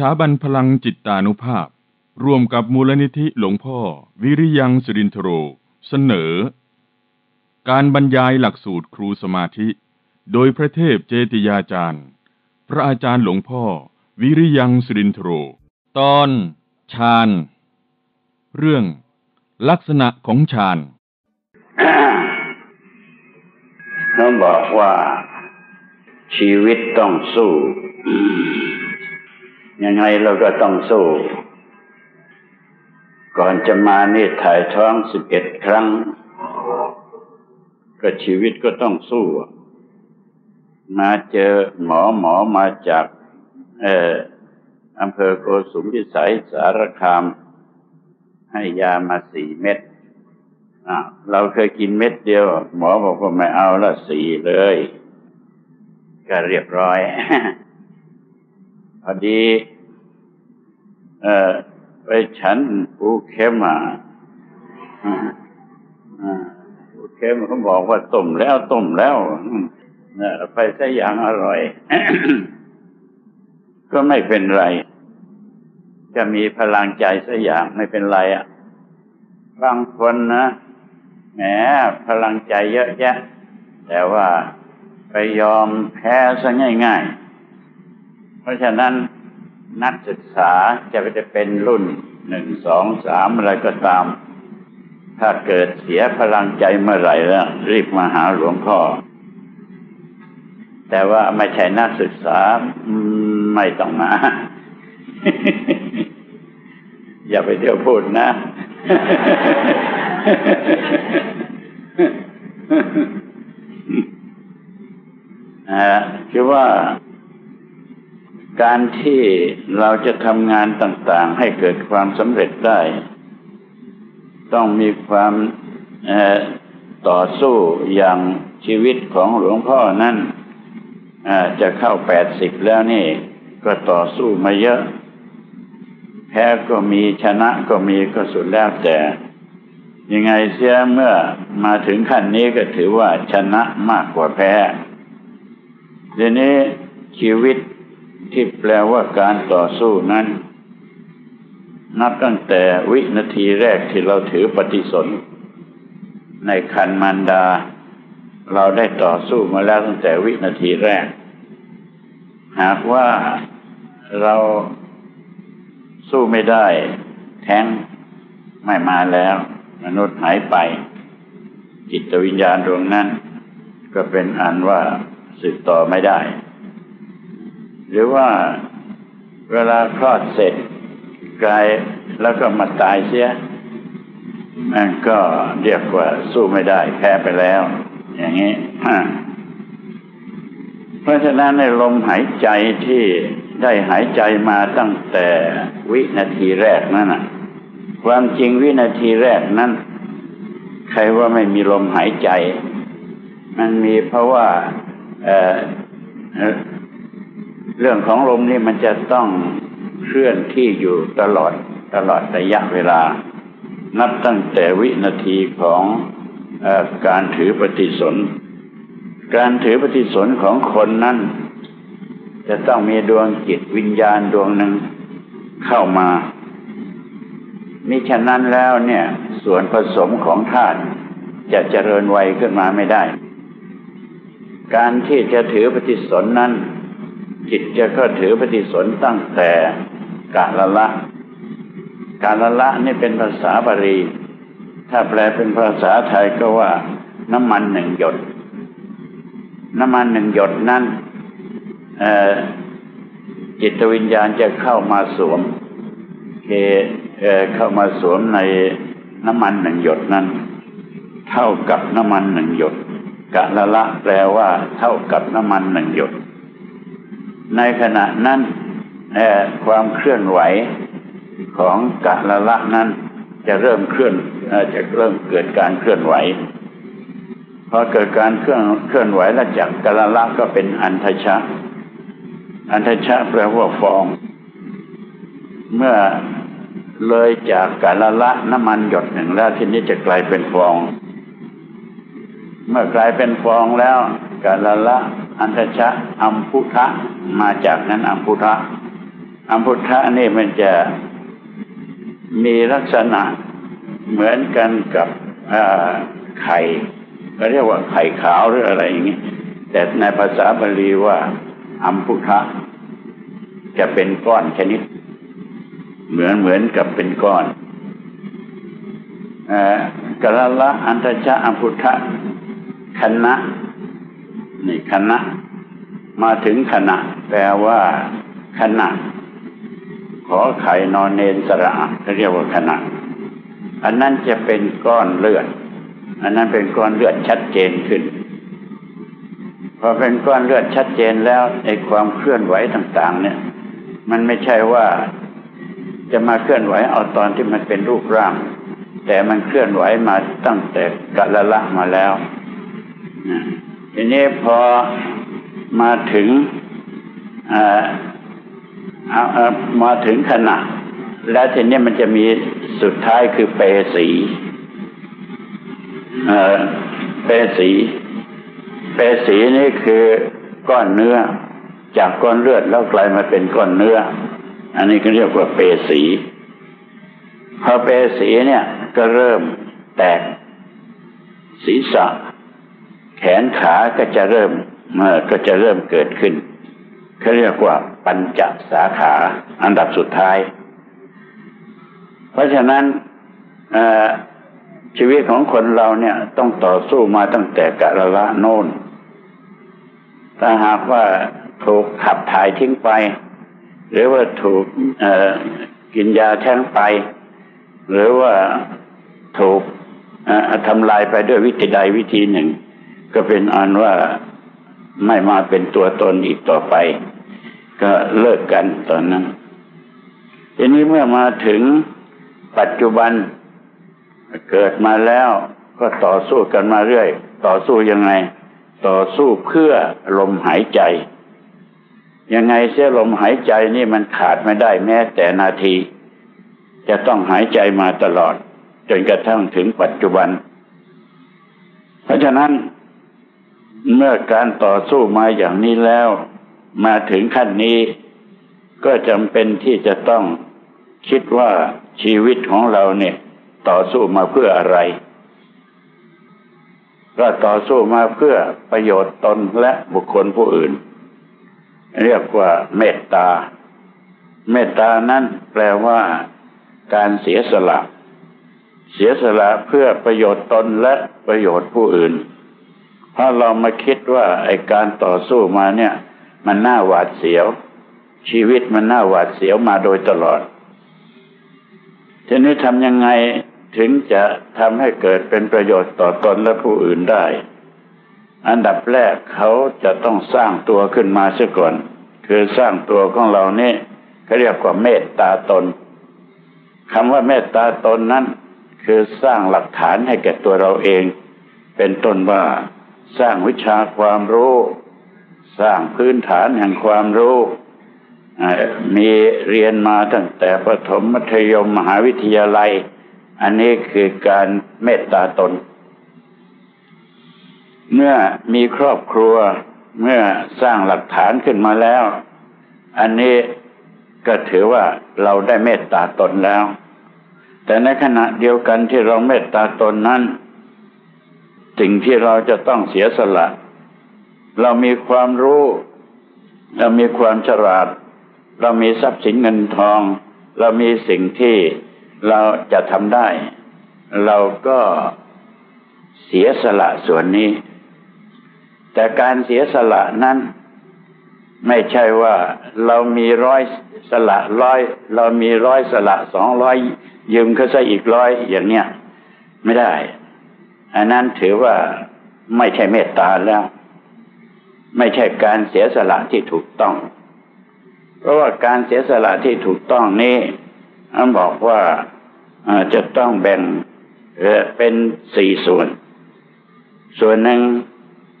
ถาบันพลังจิตตานุภาพ ร่วมกับมูลนิธิหลวงพ่อ วิริยังสุรินทโร เสนอ การบรรยายหลักสูตรครูสมาธิ โดยพระเทพเจติยาจารย์ พระอาจารย์หลวงพ่อ วิริยังสุรินทโร ตอนฌานเรื่อง ลักษณะของฌานเขาบอกว่าชีวิตต้องสู้ ยังไงเราก็ต้องสู้ ก่อนจะมานี่ถ่ายท้องสิบเอ็ดครั้ง ก็ชีวิตก็ต้องสู้ มาเจอหมอหมอมาจากเอออำเภอโกสุมพิสัยสารคาม ให้ยามาสี่เม็ดเราเคยกินเม็ดเดียว หมอบอกว่าไม่เอาละสี่เลย ก็เรียบร้อย พอดีเออไปฉันปูเข็มมาปูเข็มเขาบอกว่าต้มแล้วต้มแล้วไปซะอย่างอร่อย ก็ไม่เป็นไร จะมีพลังใจสัอย่างไม่เป็นไรอะบางคนนะแหมพลังใจเยอะแยะ แต่ว่าไปยอมแพ้ซะง่าย ๆ เพราะฉะนั้นนักศึกษาจะไปจะเป็นรุ่นหนึ่งสองสามอะไรก็ตาม ถ้าเกิดเสียพลังใจเมื่อไหร่แล้วรีบมาหาหลวงพ่อ แต่ว่าไม่ใช่นักศึกษาไม่ต้องมา อย่าไปเที่ยวพูดนะคือว่า การที่เราจะทำงานต่าง ๆ ให้เกิดความสำเร็จได้ ต้องมีความต่อสู้อย่างชีวิตของหลวงพ่อนั่นจะเข้าแปดสิบแล้วนี่ ก็ต่อสู้มาเยอะ แพ้ก็มีชนะก็มีก็สุดแล้วแต่ ยังไงเสียเมื่อมาถึงขั้นนี้ก็ถือว่าชนะมากกว่าแพ้ทีนี้ชีวิต ที่แปลว่าการต่อสู้นั้น นับตั้งแต่วินาทีแรกที่เราถือปฏิสนในคันมารดา เราได้ต่อสู้มาแล้วตั้งแต่วินาทีแรก หากว่าเราสู้ไม่ได้ แท้งไม่มาแล้ว มนุษย์หายไป จิตวิญญาณดวงนั้น ก็เป็นอันว่าสืบต่อไม่ได้ หรือว่าเวลาคลอดเสร็จกายแล้วก็มาตายเสียนั่นก็เรียกว่าสู้ไม่ได้แพ้ไปแล้ว อย่างนี้เพราะฉะนั้นในลมหายใจที่ได้หายใจมาตั้งแต่วินาทีแรกนั่นนะความจริงวินาทีแรกนั้น ใครว่าไม่มีลมหายใจ มันมีเพราะว่า เรื่องของลมนี่มันจะต้องเคลื่อนที่อยู่ตลอดตลอดระยะเวลา นับตั้งแต่วินาทีของอการถือปฏิสน การถือปฏิสนของคนนั้น จะต้องมีดวงจิตวิญญาณดวงหนึ่งเข้ามามิฉะนั้นแล้วเนี่ย ส่วนผสมของธาตุจะเจริญไวขึ้นมาไม่ได้ การที่จะถือปฏิสนนั้น จิตจะก็ถือปฏิสนตั้งแต่กาละละ กาละละนี่เป็นภาษาบาลี ถ้าแปลเป็นภาษาไทยก็ว่า น้ำมันหนึ่งหยด น้ำมันหนึ่งหยดนั้นจิตวิญญาณจะเข้ามาสวมเคเข้ามาสวมในน้ำมันหนึ่งหยดนั้น เท่ากับน้ำมันหนึ่งหยดกะละละแปลว่า เท่ากับน้ำมันหนึ่งหยด ในขณะนั้นความเคลื่อนไหวของกะละละนั้นจะเริ่มเคลื่อนจะเริ่มเกิดการเคลื่อนไหวพอเกิดการเคลื่อนเคลื่อนไหวแล้วจากกะละละก็เป็นอันทชะ อันทชะแปลว่าฟอง เมื่อเลยจากกะละละน้ำมันหยดหนึ่งแล้วทีนี้จะกลายเป็นฟอง เมื่อกลายเป็นฟองแล้วกาลละ อันทชะอัมพุทะมาจากนั้นอัมพุทะอัมพุทธะนี่มันจะมีลักษณะเหมือนกันกับไข่ก็เรียกว่าไข่ขาวหรืออะไรอย่างนี้ แต่ในภาษาบาลีว่าอัมพุทะจะเป็นก้อนชนิด เหมือนเหมือนกับเป็นก้อนกละละอันตชะอัมพุทธะคณะ นี่คณะ มาถึงขณะ แปลว่าขณะ ขอไข่นอนเนนสระเรียกว่าขณะ อันนั้นจะเป็นก้อนเลือด อันนั้นเป็นก้อนเลือดชัดเจนขึ้น พอเป็นก้อนเลือดชัดเจนแล้วในความเคลื่อนไหวต่าง ๆ เนี่ย มันไม่ใช่ว่าจะมาเคลื่อนไหวเอาตอนที่มันเป็นรูปร่าง แต่มันเคลื่อนไหวมาตั้งแต่กะละละมาแล้ว ทีนี้พอมาถึงมาถึงขณะ แล้วทีนี้มันจะมีสุดท้ายคือเปสีเปสี เปสีนี่คือก้อนเนื้อ จากก้อนเลือดแล้วกลายมาเป็นก้อนเนื้อ อันนี้ก็เรียกว่าเปสีพอเปสีเนี่ยก็เริ่มแตกศีรษะ แขนขาก็จะเริ่มก็จะเริ่มเกิดขึ้นเขาเรียกว่าปัญจสาขาอันดับสุดท้าย เพราะฉะนั้นชีวิตของคนเราเนี่ยต้องต่อสู้มาตั้งแต่กะละละโน่น ถ้าหากว่าถูกขับถ่ายทิ้งไป หรือว่าถูกกินยาแท้งไป หรือว่าถูกทำลายไปด้วยวิธีใดวิธีหนึ่ง ก็เป็นอันว่าไม่มาเป็นตัวตนอีกต่อไป ก็เลิกกันตอนนั้นทีนี้เมื่อมาถึงปัจจุบันเกิดมาแล้วก็ต่อสู้กันมาเรื่อย ต่อสู้ยังไง ต่อสู้เพื่อลมหายใจ ยังไงเสียลมหายใจนี่มันขาดไม่ได้แม้แต่นาที จะต้องหายใจมาตลอด จนกระทั่งถึงปัจจุบัน เพราะฉะนั้น เมื่อการต่อสู้มาอย่างนี้แล้ว มาถึงขั้นนี้ ก็จำเป็นที่จะต้องคิดว่าชีวิตของเราเนี่ย ต่อสู้มาเพื่ออะไร ก็ต่อสู้มาเพื่อประโยชน์ตนและบุคคลผู้อื่น เรียกว่าเมตตา เมตตานั้นแปลว่าการเสียสละ เสียสละเพื่อประโยชน์ตนและประโยชน์ผู้อื่น ถ้าเรามาคิดว่าไอการต่อสู้มาเนี่ย มันน่าหวาดเสียว ชีวิตมันน่าหวาดเสียวมาโดยตลอด ทีนี้ทำยังไงถึงจะทำให้เกิดเป็นประโยชน์ต่อตนและผู้อื่นได้ อันดับแรกเขาจะต้องสร้างตัวขึ้นมาเสียก่อน คือสร้างตัวของเรานี่เขาเรียกว่าเมตตาตนคำว่าเมตตาตนนั้น คือสร้างหลักฐานให้แก่ตัวเราเอง เป็นต้นว่า สร้างวิชาความรู้ สร้างพื้นฐานแห่งความรู้ มีเรียนมาตั้งแต่ประถมมัธยมมหาวิทยาลัย อันนี้คือการเมตตาตน เมื่อมีครอบครัวเมื่อสร้างหลักฐานขึ้นมาแล้ว อันนี้ก็ถือว่าเราได้เมตตาตนแล้ว แต่ในขณะเดียวกันที่เราเมตตาตนนั้น สิ่งที่เราจะต้องเสียสละ เรามีความรู้ เรามีความฉลาด เรามีทรัพย์สินเงินทอง เรามีสิ่งที่เราจะทำได้ เราก็เสียสละส่วนนี้ แต่การเสียสละนั้น ไม่ใช่ว่าเรามีร้อยสละร้อย เรามีร้อยสละสองร้อยยืมเขาซะอีกร้อยอย่างเนี้ยไม่ได้ อันนั้นถือว่าไม่ใช่เมตตาแล้ว ไม่ใช่การเสียสละที่ถูกต้อง เพราะว่าการเสียสละที่ถูกต้องนี้อันบอกว่าจะต้องแบ่งเป็นสี่ส่วน ส่วนหนึ่ง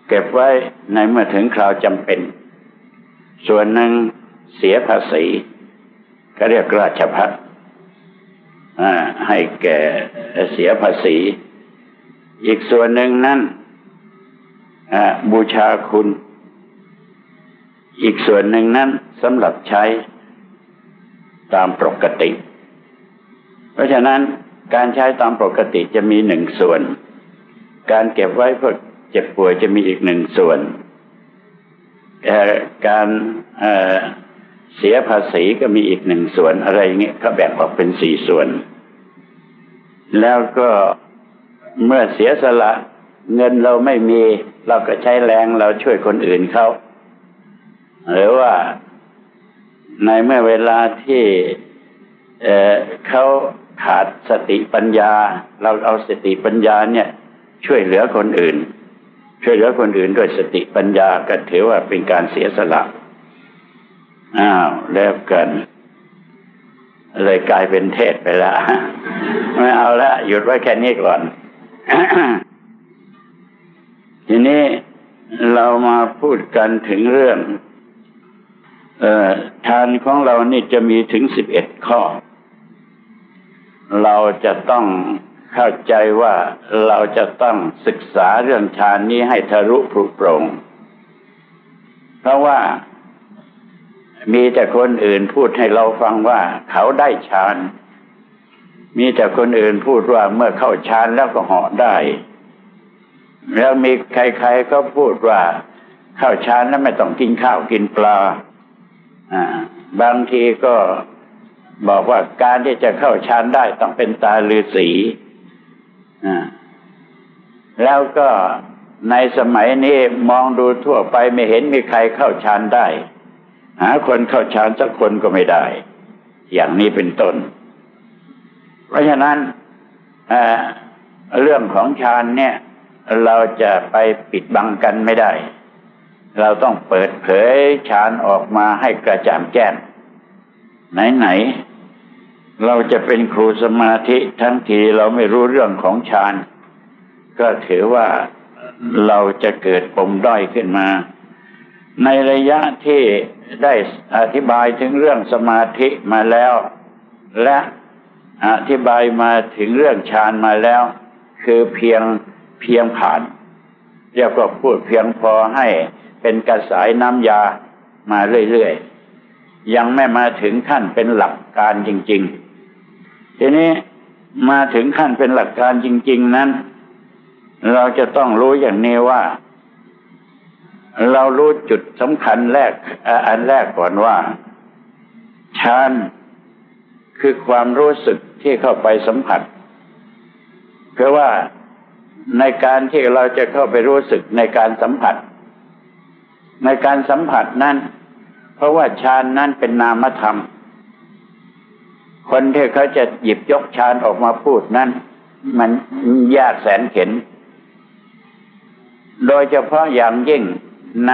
เก็บไว้ในเมื่อถึงคราวจำเป็น ส่วนหนึ่งเสียภาษีก็เรียกราชพัฒให้แก่เสียภาษี อีกส่วนหนึ่งนั้นบูชาคุณ อีกส่วนหนึ่งนั้นสำหรับใช้ตามปกติ เพราะฉะนั้นการใช้ตามปกติจะมีหนึ่งส่วน การเก็บไว้เพื่อเจ็บป่วยจะมีอีกหนึ่งส่วน การเสียภาษีก็มีอีกหนึ่งส่วนอะไรเงี้ยก็แบ่งออกเป็นสี่ส่วน แล้วก็ เมื่อเสียสละเงินเราไม่มี เราก็ใช้แรงเราช่วยคนอื่นเขาหรือว่าในเมื่อเวลาที่เเขาขาดสติปัญญา เราเอาสติปัญญาเนี่ย ช่วยเหลือคนอื่น ช่วยเหลือคนอื่นด้วยสติปัญญาก็ถือว่าเป็นการเสียสละอ้าวแล้วกัน เลยกลายเป็นเทศไปแล้วไม่เอาละหยุดไว้แค่นี้ก่อน ทีนี้เรามาพูดกันถึงเรื่องทานของเรานี่จะมีถึงสิบเอ็ดข้อ เราจะต้องเข้าใจว่าเราจะต้องศึกษาเรื่องฌานนี้ให้ทะลุผุโปร่งเพราะว่ามีแต่คนอื่นพูดให้เราฟังว่าเขาได้ฌาน มีแต่คนอื่นพูดว่าเมื่อเข้าฌานแล้วก็เหาะได้ แล้วมีใครๆก็พูดว่าเข้าฌานแล้วไม่ต้องกินข้าวกินปลาบางทีก็บอกว่าการที่จะเข้าฌานได้ต้องเป็นตาลือสีแล้วก็ในสมัยนี้มองดูทั่วไปไม่เห็นมีใครเข้าฌานได้ หาคนเข้าฌานสักคนก็ไม่ได้ อย่างนี้เป็นต้น เพราะฉะนั้นเรื่องของฌานเนี่ย เราจะไปปิดบังกันไม่ได้ เราต้องเปิดเผยฌานออกมาให้กระจ่างแจ้งไหนๆเราจะเป็นครูสมาธิทั้งทีเราไม่รู้เรื่องของฌานก็ถือว่าเราจะเกิดปมด้อยขึ้นมา ในระยะที่ได้อธิบายถึงเรื่องสมาธิมาแล้ว และ อธิบายมาถึงเรื่องฌานมาแล้ว คือเพียงเพียงผ่าน เรียกว่าพูดเพียงพอให้เป็นกระสายน้ำยามาเรื่อยๆ ยังไม่มาถึงขั้นเป็นหลักการจริง ๆ ทีนี้มาถึงขั้นเป็นหลักการจริง ๆ นั้น เราจะต้องรู้อย่างนี้ว่า เรารู้จุดสำคัญแรก อันแรกก่อนว่าฌาน คือความรู้สึกที่เข้าไปสัมผัส เพราะว่าในการที่เราจะเข้าไปรู้สึกในการสัมผัส ในการสัมผัสนั้น เพราะว่าฌานนั้นเป็นนามธรรม คนที่เขาจะหยิบยกฌานออกมาพูดนั้น มันยากแสนเข็น โดยเฉพาะอย่างยิ่งใน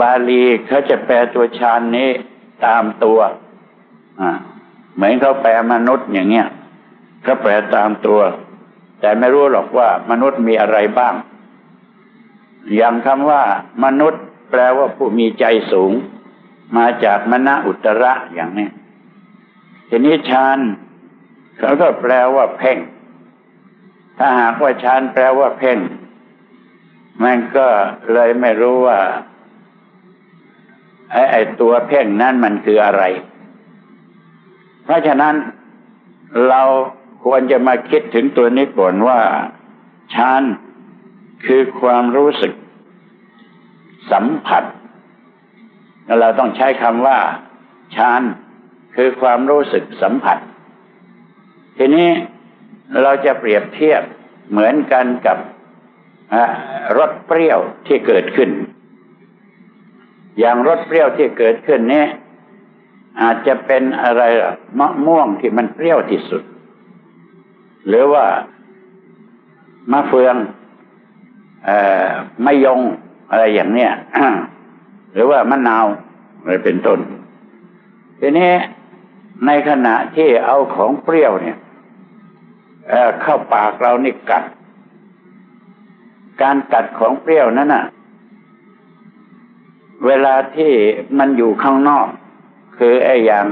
บาลีเขาจะแปลตัวฌานนี้ตามตัว เหมือนเขาแปลมนุษย์อย่างเงี้ยเขาแปลตามตัว แต่ไม่รู้หรอกว่ามนุษย์มีอะไรบ้าง อย่างคำว่า มนุษย์ แปลว่าผู้มีใจสูง มาจากมณอุตระอย่างนี้ทีนี้ฌานเขาก็แปลว่าเพ่ง ถ้าหากว่าฌานแปลว่าเพ่ง มันก็เลยไม่รู้ว่าไอ้ไอตัวเพ่งนั่นมันคืออะไร เพราะฉะนั้นเราควรจะมาคิดถึงตัวนี้ก่อนว่าฌานคือความรู้สึก สัมผัส เราต้องใช้คำว่าฌานคือความรู้สึกสัมผัส ทีนี้เราจะเปรียบเทียบเหมือนกันกับรสเปรี้ยวที่เกิดขึ้น อย่างรสเปรี้ยวที่เกิดขึ้นนี้ อาจจะเป็นอะไรมะม่วงที่มันเปรี้ยวที่สุด หรือว่ามะเฟืองมะยงอะไรอย่างเนี้ยหรือว่ามะนาวอะไรเป็นต้นทีนี้ในขณะที่เอาของเปรี้ยวเนี่ยเเข้าปากเรานี่กัด การกัดของเปรี้ยวนั้นน่ะ เวลาที่มันอยู่ข้างนอก คือไอ้อย่าง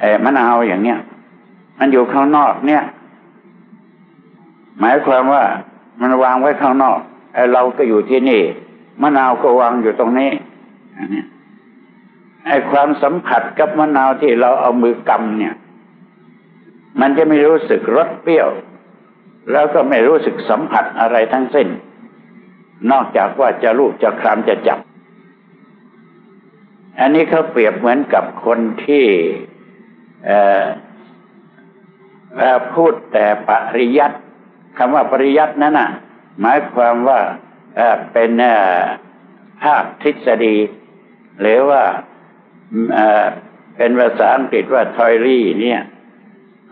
ไอ้มะนาวอย่างเนี้ยมันอยู่ข้างนอกเนี่ย หมายความว่ามันวางไว้ข้างนอกไอ้เราก็อยู่ที่นี่มะนาวก็วางอยู่ตรงนี้ไอ้ความสัมผัสกับมะนาวที่เราเอามือกำเนี่ย มันจะไม่รู้สึกรสเปรี้ยว แล้วก็ไม่รู้สึกสัมผัสอะไรทั้งสิ้น นอกจากว่าจะรูปจะคลำจะจับ อันนี้เขาเปรียบเหมือนกับคนที่พูดแต่ปริยัติคำว่าปริยัตินั้นน่ะ หมายความว่าเป็นภาคทฤษฎี หรือว่าเป็นภาษาอังกฤษว่าทอยรี่เนี่ย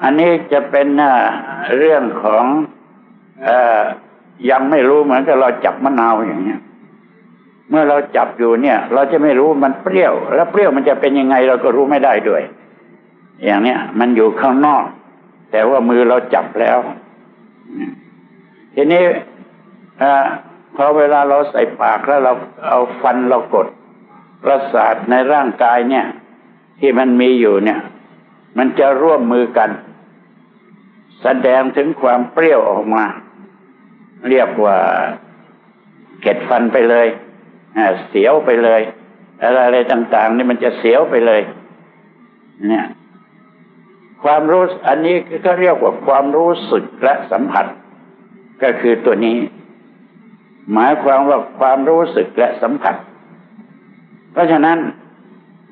อันนี้จะเป็นเรื่องของอยังไม่รู้เหมือนกับเราจับมะนาวอย่างเนี้ย เมื่อเราจับอยู่เนี่ย เราจะไม่รู้มันเปรี้ยว แล้วเปรี้ยวมันจะเป็นยังไงเราก็รู้ไม่ได้ด้วย อย่างเนี้ยมันอยู่ข้างนอก แต่ว่ามือเราจับแล้ว ทีนี้อพอเวลาเราใส่ปากแล้วเราเอาฟันเรากดประสาทในร่างกายเนี่ย ที่มันมีอยู่เนี่ย มันจะร่วมมือกัน แสดงถึงความเปรี้ยวออกมา เรียกว่าเก็ดฟันไปเลย เสียวไปเลย อะไรอะไรต่าง ๆ นี่มันจะเสียวไปเลย เนี่ย ความรู้อันนี้ก็เรียกว่าความรู้สึกและสัมผัส ก็คือตัวนี้ หมายความว่าความรู้สึกและสัมผัส เพราะฉะนั้น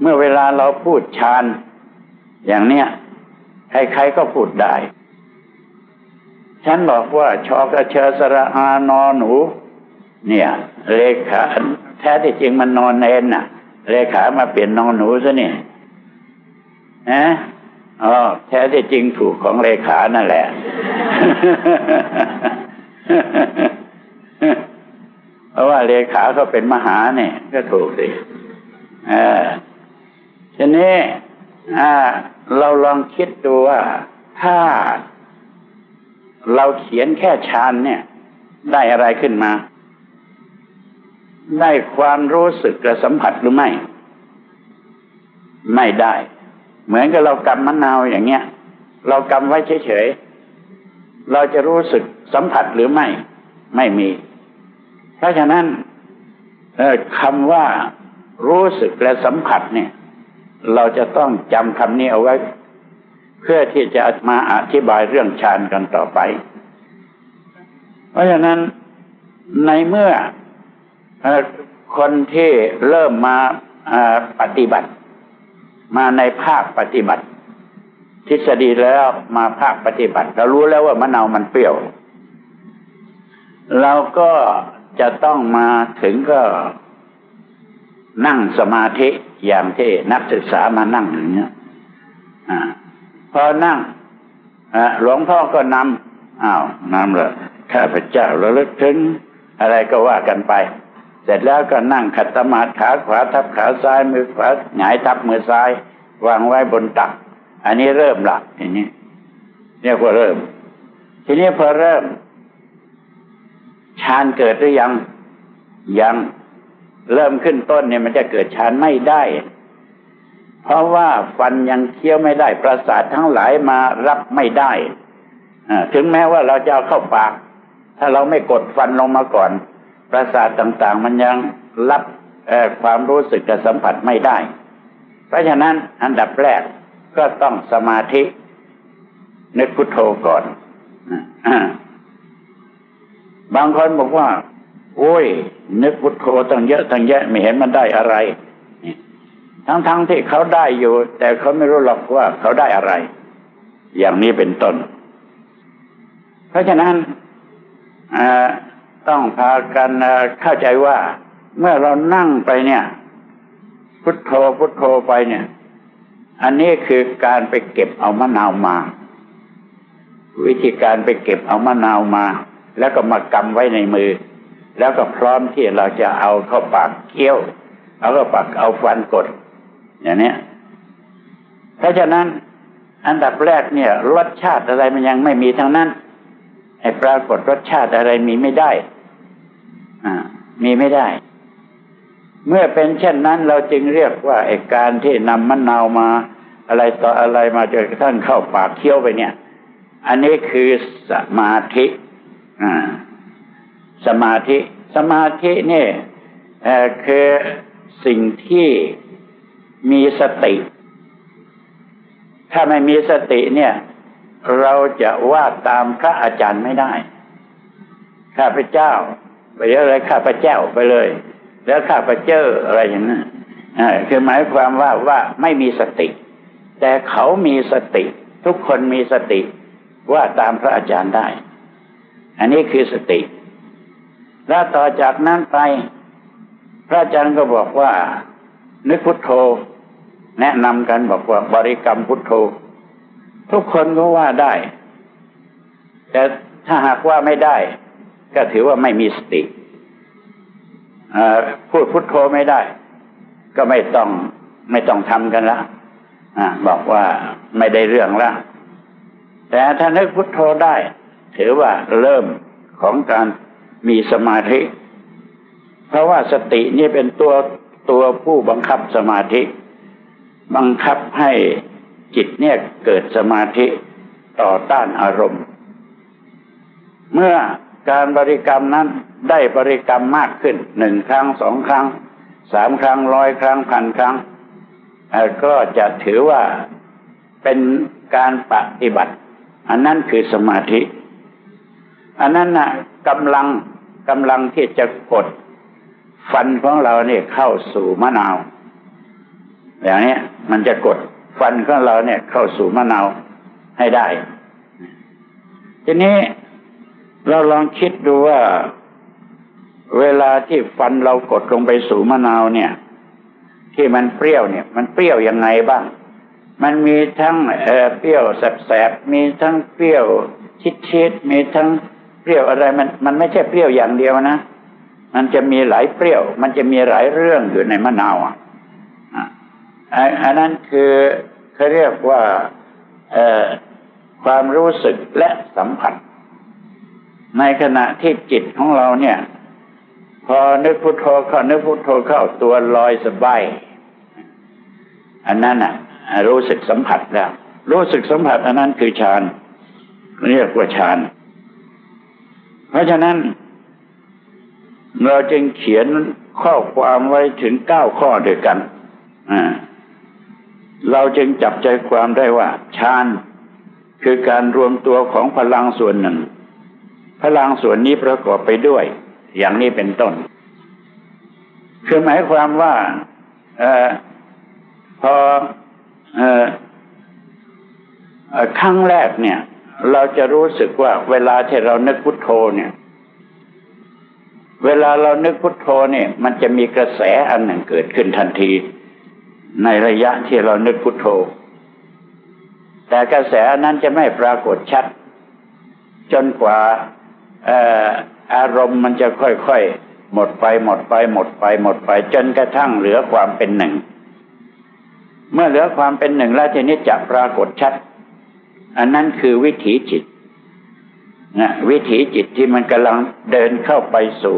เมื่อเวลาเราพูดฌานอย่างเนี้ยใครๆก็พูดได้ ฉันบอกว่าชอกระเชอสระอานอหนู เนี่ย เลขา แท้ที่จริงมันนอนเนนน่ะ เลขามาเปลี่ยนนอนหนูซะเนี่ยนะอ๋อแท้ที่จริงถูกของเลขานั่นแหละ เพราะว่าเลขาเขาเป็นมหาเนี่ย ก็ถูกสิทีนี้อ่า เราลองคิดดูว่าถ้าเราเขียนแค่ชานเนี่ย ได้อะไรขึ้นมา ได้ความรู้สึกและสัมผัสหรือไม่ ไม่ได้ เหมือนกับเรากำมะนาวอย่างเงี้ย เรากำไว้เฉยๆเราจะรู้สึกสัมผัสหรือไม่ ไม่มี เพราะฉะนั้นคำว่ารู้สึกและสัมผัสเนี่ย เราจะต้องจำคำนี้เอาไว้ เพื่อที่จะมาอธิบายเรื่องฌานกันต่อไป เพราะฉะนั้นในเมื่อ คนที่เริ่มมาปฏิบัติ มาในภาคปฏิบัติ ทฤษฎีแล้วมาภาคปฏิบัติ เรารู้แล้วว่ามะนาวมันเปรี้ยว เราก็จะต้องมาถึงก็นั่งสมาธิอย่างที่นักศึกษามานั่งอย่างเงี้ยอพอนั่งหลวงพ่อก็นำอ้าวนำเลยข้าพเจ้าระลึกถึงอะไรก็ว่ากันไป เสร็จแล้วก็นั่งขัดสมาธิขาขวาทับขาซ้ายมือขวาหงายทับมือซ้าย วางไว้บนตัก อันนี้เริ่มหลักทีนี้เรียกว่าเริ่ม ทีนี้พอเริ่มฌานเกิดหรือยังยังเริ่มขึ้นต้นเนี่ยมันจะเกิดฌานไม่ได้ เพราะว่าฟันยังเคี้ยวไม่ได้ ประสาททั้งหลายมารับไม่ได้ถึงแม้ว่าเราจะเอาเข้าปาก ถ้าเราไม่กดฟันลงมาก่อน ประสาทต่างๆ มันยังรับความรู้สึกกับสัมผัสไม่ได้ เพราะฉะนั้นอันดับแรกก็ต้องสมาธิ นึกพุทโธก่อนบางคนบอกว่า โอ้ย นึกพุทโธตั้งเยอะตั้งแยะไม่เห็นมันได้อะไร ทั้งๆทที่เขาได้อยู่ แต่เขาไม่รู้หรอกว่าเขาได้อะไร อย่างนี้เป็นต้น เพราะฉะนั้น ต้องพากันเข้าใจว่า เมื่อเรานั่งไปเนี่ย พุทโธพุทโธไปเนี่ย อันนี้คือการไปเก็บเอามะนาวมา วิธีการไปเก็บเอามะนาวมา แล้วก็มากำไว้ในมือ แล้วก็พร้อมที่เราจะเอาเข้าปากเคี้ยว เอาเข้าปากเอาฟันกด อย่างนี้เพราะฉะนั้นอันดับแรกเนี่ย รสชาติอะไรมันยังไม่มีทั้งนั้นไอ้ปรากฏรสชาติอะไรมีไม่ได้ มีไม่ได้ เมื่อเป็นเช่นนั้นเราจึงเรียกว่าไอ้การที่นำมะนาวมาอะไรต่ออะไรมาจนกระทั่งเข้าปากเคี้ยวไปเนี่ย อันนี้คือสมาธิสมาธิ สมาธินี่คือสิ่งที่มีสติ ถ้าไม่มีสติเนี่ย เราจะว่าตามพระอาจารย์ไม่ได้ ข้าพเจ้า ไปเรียอะไรข้าพเจ้าไปเลย แล้วข้าพเจ้าอะไรอย่างนั้นคือหมายความว่าว่าไม่มีสติ แต่เขามีสติ ทุกคนมีสติว่าตามพระอาจารย์ได้ อันนี้คือสติ แล้วต่อจากนั้นไป พระอาจารย์ก็บอกว่า นึกพุทโธ แนะนำกันบอกว่าบริกรรมพุทโธ ทุกคนก็ว่าได้ แต่ถ้าหากว่าไม่ได้ ก็ถือว่าไม่มีสติพูดพุทโธไม่ได้ ก็ไม่ต้องไม่ต้องทำกันละบอกว่าไม่ได้เรื่องละแต่ถ้านึกพุทโธได้ ถือว่าเริ่มของการมีสมาธิ เพราะว่าสตินี่เป็นตัวตัวผู้บังคับสมาธิ บังคับให้จิตเนี่ยเกิดสมาธิต่อต้านอารมณ์ เมื่อ การบริกรรมนั้นได้บริกรรมมากขึ้นหนึ่งครั้งสองครั้งสามครั้งร้อยครั้งพันครั้งก็จะถือว่าเป็นการปฏิบัติ อันนั้นคือสมาธิ อันนั้นนะกำลังกำลังที่จะกดฟันของเราเนี่ยเข้าสู่มะนาวอย่างนี้มันจะกดฟันของเราเนี่ยเข้าสู่มะนาวให้ได้ ทีนี้ เราลองคิดดูว่า เวลาที่ฟันเรากดลงไปสู่มะนาวเนี่ย ที่มันเปรี้ยวเนี่ย มันเปรี้ยวยังไงบ้าง มันมีทั้งเเปรี้ยวแสบๆมีทั้งเปรี้ยวชิดๆมีทั้งเปรี้ยวอะไรมันมันไม่ใช่เปรี้ยวอย่างเดียวนะมันจะมีหลายเปรี้ยว มันจะมีหลายเรื่องอยู่ในมะนาวอะอันนั้นคือเขาเรียกว่าความรู้สึกและสัมผัส ในขณะที่จิตของเราเนี่ย พอนึกพุทโธเข้านึกพุทโธเข้าตัวลอยสบายอันนั้นอะ รู้สึกสัมผัสแล้ว รู้สึกสัมผัสอันนั้นคือฌานเรียกว่าฌานเพราะฉะนั้น เราจึงเขียนข้อความไว้ถึงเก้าข้อด้วยกันเราจึงจับใจความได้ว่าฌานคือการรวมตัวของพลังส่วนหนึ่ง พลังส่วนนี้ประกอบไปด้วย อย่างนี้เป็นต้น คือหมายความว่าอพออครั้งแรกเนี่ย เราจะรู้สึกว่า เวลาที่เรานึกพุทโธเนี่ย เวลาเรานึกพุทโธเนี่ย มันจะมีกระแสอันหนึ่งเกิดขึ้นทันที ในระยะที่เรานึกพุทโธ แต่กระแสนั้นจะไม่ปรากฏชัด จนกว่า อารมณ์มันจะค่อยๆ หมดไปหมดไป หมดไปหมดไป จนกระทั่งเหลือความเป็นหนึ่ง เมื่อเหลือความเป็นหนึ่งแล้วทีนี้จะปรากฏชัด อันนั้นคือวิถีจิตนะวิถีจิตที่มันกำลังเดินเข้าไปสู่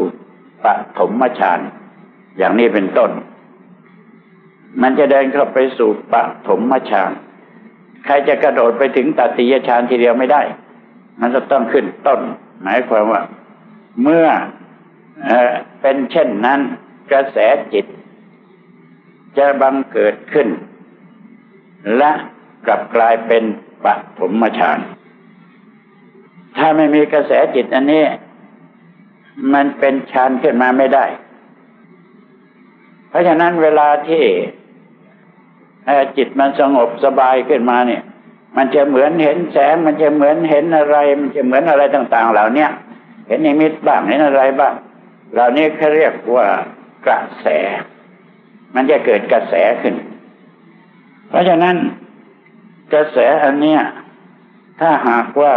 ปฐมฌานอย่างนี้เป็นต้น มันจะเดินเข้าไปสู่ปฐมฌานใครจะกระโดดไปถึงตติยฌานทีเดียวไม่ได้ มันจะต้องขึ้นต้น หมายความว่า เมื่อเอเป็นเช่นนั้น กระแสจิต จะบังเกิดขึ้น และกลับกลายเป็นปฐมฌานถ้าไม่มีกระแสจิตอันนี้ มันเป็นฌานขึ้นมาไม่ได้ เพราะฉะนั้นเวลาที่จิตมันสงบสบายขึ้นมาเนี่ย มันจะเหมือนเห็นแสง มันจะเหมือนเห็นอะไร มันจะเหมือนอะไรต่าง ๆ เหล่าเนี้ยเห็นนิมิตบ้างเห็นอะไรบ้างเหล่านี้เขาเรียกว่ากระแส มันจะเกิดกระแสขึ้น เพราะฉะนั้นกระแสอันเนี้ยถ้าหากว่า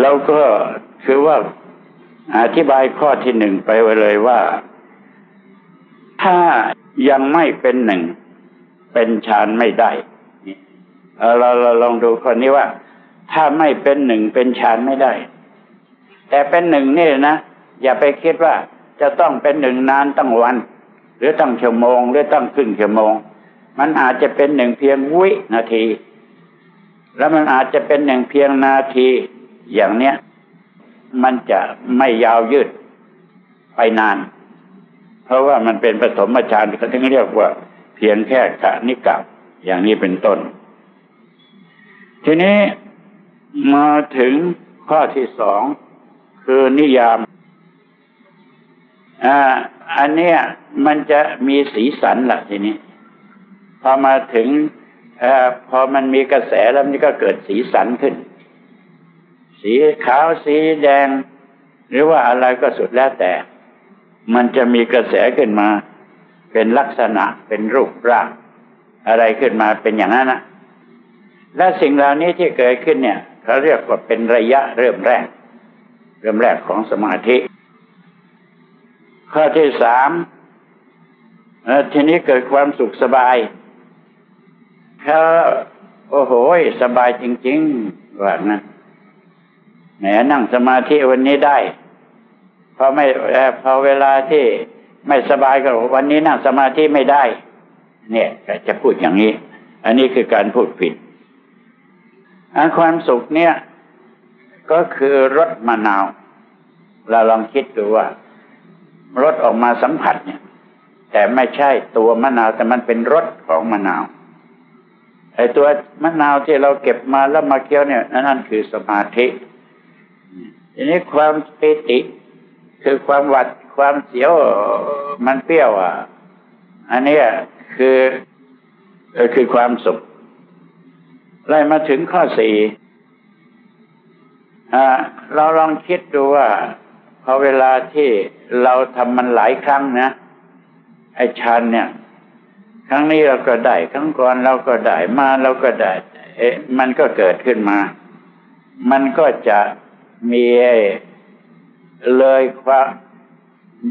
เราก็คือว่าอธิบายข้อที่หนึ่งไปไว้เลยว่า ถ้ายังไม่เป็นหนึ่ง เป็นฌานไม่ได้ เราเราลองดูคนนี้ว่า ถ้าไม่เป็นหนึ่งเป็นฌานไม่ได้ แต่เป็นหนึ่งนี่นะอย่าไปคิดว่าจะต้องเป็นหนึ่งนานตั้งวัน หรือตั้งชั่วโมง หรือตั้งครึ่งชั่วโมง มันอาจจะเป็นหนึ่งเพียงวินาที แล้วมันอาจจะเป็นหนึ่งเพียงนาทีอย่างเนี้ยมันจะไม่ยาวยืดไปนาน เพราะว่ามันเป็นปฐมฌานเขาถึงเรียกว่า เพียงแค่กะนิกับอย่างนี้เป็นต้น ทีนี้มาถึงข้อที่สองคือนิยามอ่าอันเนี้ยมันจะมีสีสันละทีนี้ พอมาถึงอพอมันมีกระแสแล้วมันก็เกิดสีสันขึ้น สีขาวสีแดง หรือว่าอะไรก็สุดแล้วแต่ มันจะมีกระแสขึ้นมา เป็นลักษณะเป็นรูปร่าง อะไรขึ้นมาเป็นอย่างนั้นนะ และสิ่งเหล่านี้ที่เกิดขึ้นเนี่ยเขาเรียกว่าเป็นระยะเริ่มแรก เริ่มแรกของสมาธิ ข้อที่สามทีนี้เกิดความสุขสบายเขาโอ้โหสบายจริงๆว่านะแหมนั่งสมาธิวันนี้ได้พอไม่พอเวลาที่ไม่สบายก็วันนี้นั่งสมาธิไม่ได้ เนี่ยจะพูดอย่างนี้ อันนี้คือการพูดผิด ความสุขเนี่ย ก็คือรสมะนาว เราลองคิดดูว่ารสออกมาสัมผัสเนี่ย แต่ไม่ใช่ตัวมะนาว แต่มันเป็นรสของมะนาวไอ้ตัวมะนาวที่เราเก็บมาแล้วมาเคี้ยวเนี่ยนั่นคือสมาธิทีนี้ความปิติ คือความหวัดความเสียวมันเปรี้ยวอะ อันนี้คือคือความสุข ไล่มาถึงข้อสี่เราลองคิดดูว่าพอเวลาที่เราทำมันหลายครั้งนะ ไอ้ชันเนี่ย ครั้งนี้เราก็ได้ครั้งก่อนเราก็ได้มาเราก็ได้เอ๊ะมันก็เกิดขึ้นมา มันก็จะมีเลยความ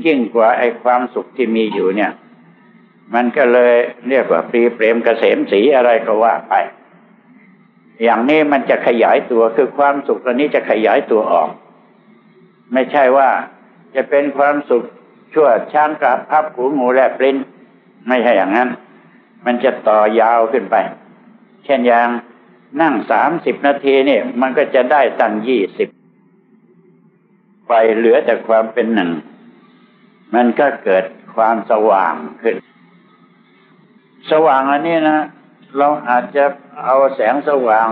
ยิ่งกว่าไอ้ความสุขที่มีอยู่เนี่ย มันก็เลยเรียกว่าปรีเปรมกเกษมสีอะไรก็ว่าไป อย่างนี้มันจะขยายตัวคือความสุขตัวนี้จะขยายตัวออก ไม่ใช่ว่าจะเป็นความสุขชั่วช้างกับพับหูงูแลบลิ้นไม่ใช่อย่างนั้น มันจะต่อยาวขึ้นไป เช่นอย่างนั่งสามสิบนาทีนี่มันก็จะได้ตั้งยี่สิบไปเหลือแต่ความเป็นหนึ่ง มันก็เกิดความสว่างขึ้น สว่างอันนี้นะ เราอาจจะเอาแสงสว่าง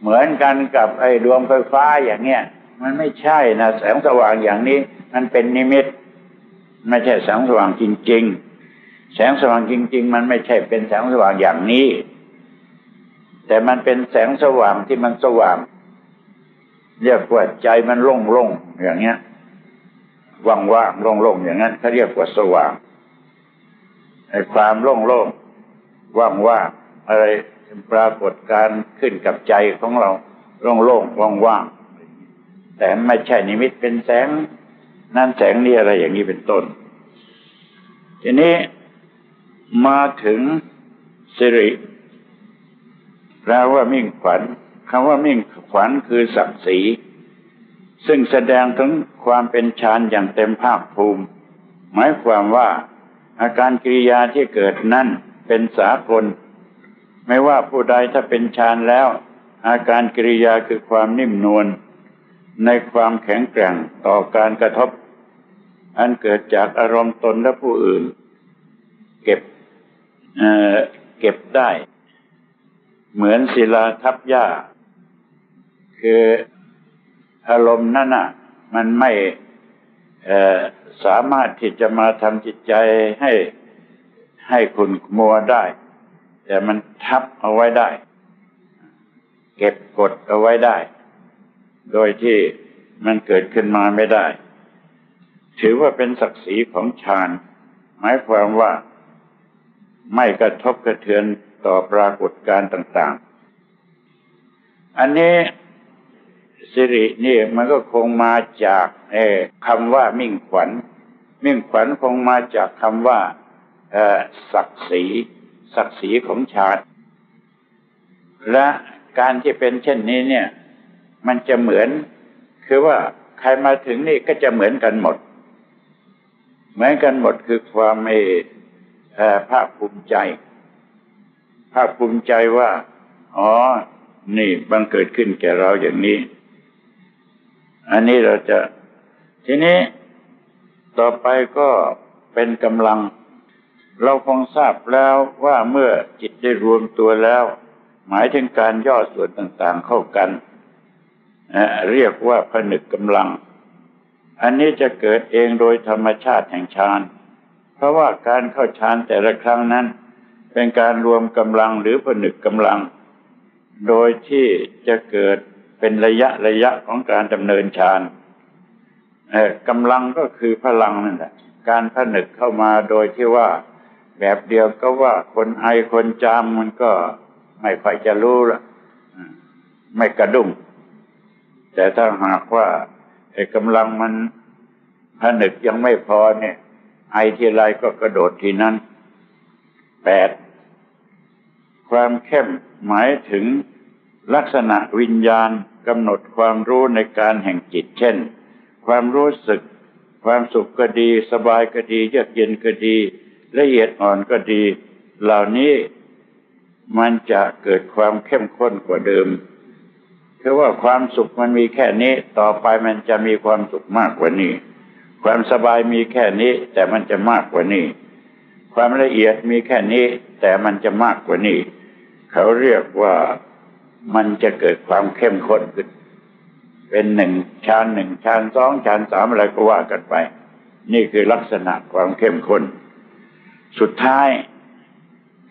เหมือนกันกับไอ้ดวงไฟฟ้าอย่างเนี้ย มันไม่ใช่นะแสงสว่างอย่างนี้ มันเป็นนิมิต ไม่ใช่แสงสว่างจริง ๆ แสงสว่างจริง ๆ มันไม่ใช่เป็นแสงสว่างอย่างนี้ แต่มันเป็นแสงสว่างที่มันสว่างเรียกว่าใจมันโล่งๆอย่างเงี้ยว่างๆโล่งๆอย่างนั้นเขาเรียกว่าสว่าง ไอ้ความโล่งๆว่างๆอะไรปรากฏการขึ้นกับใจของเราโล่งๆว่างๆแต่ไม่ใช่นิมิตเป็นแสง นั่นแสงนี่อะไรอย่างนี้เป็นต้น ทีนี้มาถึงสิริแปลว่ามิ่งขวัญคำว่ามิ่งขวัญคือศักดิ์ศรีซึ่งแสดงถึงความเป็นฌานอย่างเต็มภาคภูมิ หมายความว่า อาการกิริยาที่เกิดนั้นเป็นสากล ไม่ว่าผู้ใดถ้าเป็นฌานแล้ว อาการกิริยาคือความนิ่มนวลในความแข็งแกร่งต่อการกระทบ อันเกิดจากอารมณ์ตนและผู้อื่น เก็บเเก็บได้ เหมือนศิลาทับหญ้า คืออารมณ์นั่นน่ะ มันไม่ สามารถที่จะมาทำจิตใจให้ให้คุณมัวได้ แต่มันทับเอาไว้ได้ เก็บกดเอาไว้ได้ โดยที่มันเกิดขึ้นมาไม่ได้ ถือว่าเป็นศักดิ์ศรีของฌานหมายความว่าไม่กระทบกระเทือนต่อปรากฏการต่าง ๆ อันนี้สิรินี่มันก็คงมาจาก คำว่ามิ่งขวัญ มิ่งขวัญคงมาจากคำว่าศักดิ์ศรีศักดิ์ศรีของชาติ และการที่เป็นเช่นนี้เนี่ย มันจะเหมือน คือว่าใครมาถึงนี่ก็จะเหมือนกันหมด เหมือนกันหมดคือความไม่ภาคภูมิใจ ภาคภูมิใจว่า อ๋อ นี่บังเกิดขึ้นแก่เราอย่างนี้ อันนี้เราจะ ทีนี้ต่อไปก็เป็นกำลัง เราคงทราบแล้วว่าเมื่อจิตได้รวมตัวแล้ว หมายถึงการย่อส่วนต่างๆเข้ากัน เรียกว่าผนึกกำลัง อันนี้จะเกิดเองโดยธรรมชาติแห่งฌานเพราะว่าการเข้าฌานแต่ละครั้งนั้น เป็นการรวมกำลังหรือผนึกกำลัง โดยที่จะเกิดเป็นระยะระยะของการดำเนินฌาน กำลังก็คือพลังนั่นแหละ การผนึกเข้ามาโดยที่ว่าแบบเดียวก็ว่าคนไอคนจามมันก็ไม่ค่อยจะรู้ละไม่กระดุ้งแต่ถ้าหากว่าไอ้กำลังมันผนึกยังไม่พอเนี่ย ไอทีไรก็กระโดดทีนั้นแปดความเข้มหมายถึงลักษณะวิญญาณกำหนดความรู้ในการแห่งจิตเช่น ความรู้สึก ความสุขก็ดี สบายก็ดี เยือกเย็นก็ดี ละเอียดอ่อนก็ดี เหล่านี้มันจะเกิดความเข้มข้นกว่าเดิมคือว่าความสุขมันมีแค่นี้ ต่อไปมันจะมีความสุขมากกว่านี้ ความสบายมีแค่นี้ แต่มันจะมากกว่านี้ ความละเอียดมีแค่นี้ แต่มันจะมากกว่านี้ เขาเรียกว่ามันจะเกิดความเข้มข้นขึ้น เป็นหนึ่งชานหนึ่งชานสองชานสามอะไรก็ว่ากันไป นี่คือลักษณะความเข้มข้น สุดท้าย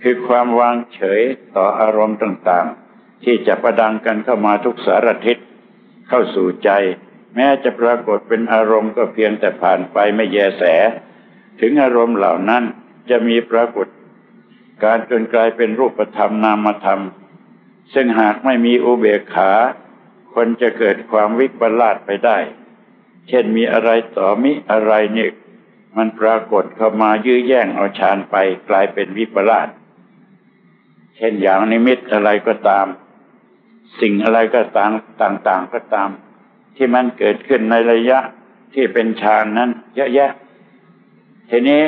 คือความวางเฉยต่ออารมณ์ต่างๆ ที่จะประดังกันเข้ามาทุกสารทิศเข้าสู่ใจ แม้จะปรากฏเป็นอารมณ์ก็เพียงแต่ผ่านไปไม่แยแส ถึงอารมณ์เหล่านั้นจะมีปรากฏ การจนกลายเป็นรูปธรรมนามธรรม ซึ่งหากไม่มีอุเบกขา คนจะเกิดความวิปลาสไปได้ เช่นมีอะไรต่อมิอะไรเนี่ยมันปรากฏเข้ามายื้อแย่งเอาฌานไปกลายเป็นวิปลาสเช่นอย่างนิมิตอะไรก็ตาม สิ่งอะไรก็ตามต่าง ๆก็ตาม ที่มันเกิดขึ้นในระยะที่เป็นฌานนั้น เยอะแยะ ทีนี้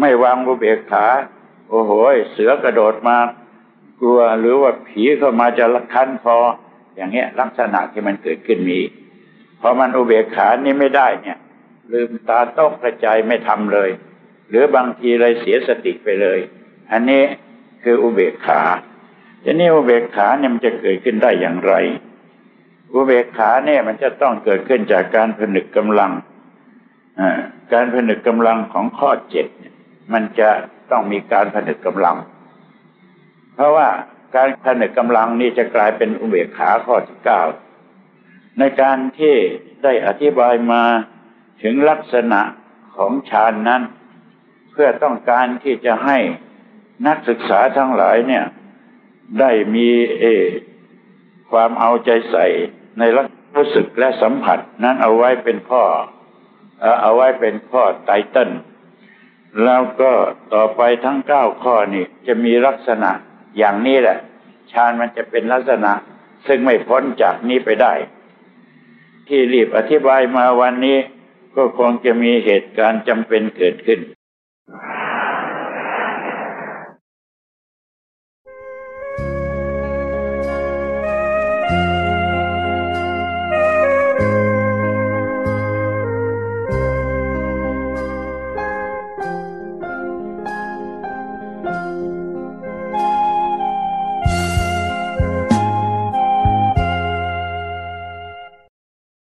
ไม่วางอุเบกขา โอ้โหเสือกระโดดมา กลัวหรือว่าผีเข้ามาจะละคันพอ อย่างเงี้ย ลักษณะที่มันเกิดขึ้นมีพอมันอุเบกขานี่ไม่ได้เนี่ย ลืมตาต้องกระจายไม่ทำเลย หรือบางทีเลยเสียสติไปเลย อันนี้คืออุเบกขาทีนี้อุเบกขาเนี่ยมันจะเกิดขึ้นได้อย่างไร อุเบกขาเนี่ยมันจะต้องเกิดขึ้นจากการผนึกกำลังการผนึกกำลังของข้อเจ็ดมันจะต้องมีการผนึกกำลัง เพราะว่า การผนึกกำลังนี้จะกลายเป็นอุเบกขาข้อที่เก้าในการที่ได้อธิบายมาถึงลักษณะของฌานนั้น เพื่อต้องการที่จะให้นักศึกษาทั้งหลายเนี่ย ได้มีเอความเอาใจใส่ในรักรู้สึกและสัมผัส นั้นเอาไว้เป็นข้อเอาไว้เป็นข้อไตเติ้ลแล้วก็ต่อไปทั้งเก้าข้อนี่จะมีลักษณะ อย่างนี้แหละฌานมันจะเป็นลักษณะ ซึ่งไม่พ้นจากนี้ไปได้ ที่รีบอธิบายมาวันนี้ก็คงจะมีเหตุการณ์จำเป็นเกิดขึ้น